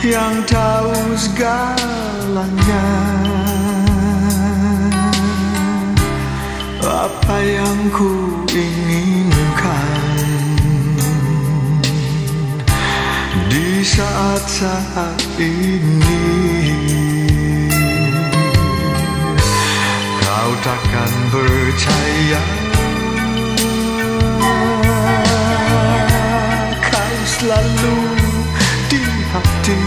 yang tahu segalanya. Apa yang ku inginkan Di saat-saat ini? Kau takkan percaya? Kau selalu hati.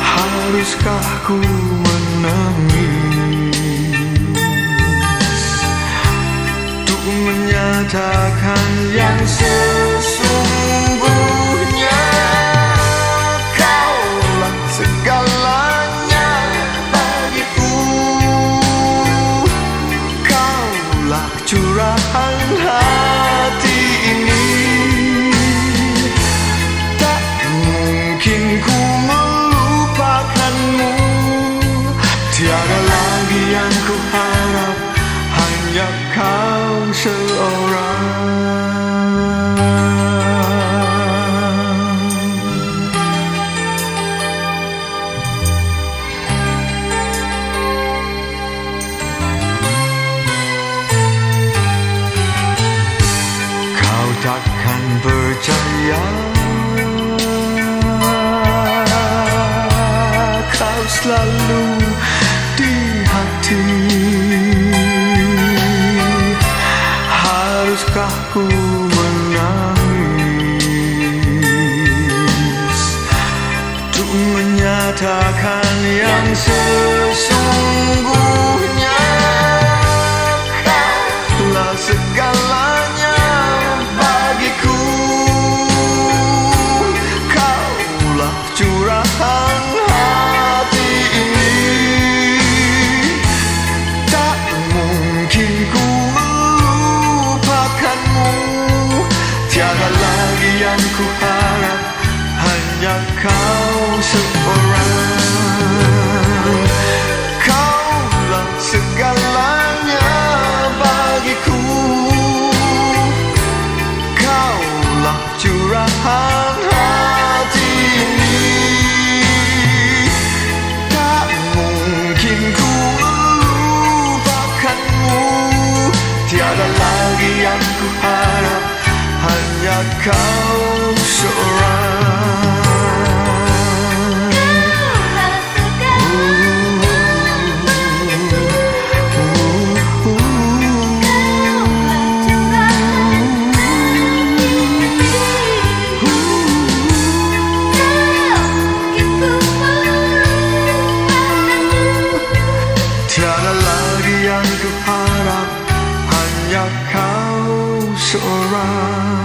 Haruskah ku menangis? Untuk menyatakan yang sesungguhnya Tiada lagi yang ku harap. Hanya kau seorang. Takkan percaya. Kau selalu di hati. Haruskah ku menangis? Untuk menyatakan yang sesungguhnya. Kaulah segalanya bagiku. Kaulah curahan hati melupakanmu Tiada lagi yang ku harap Hanya kau seorang lagi yang ku harap Hanya kau seorang Tiada lagi yang ku harap Hanya kau seorang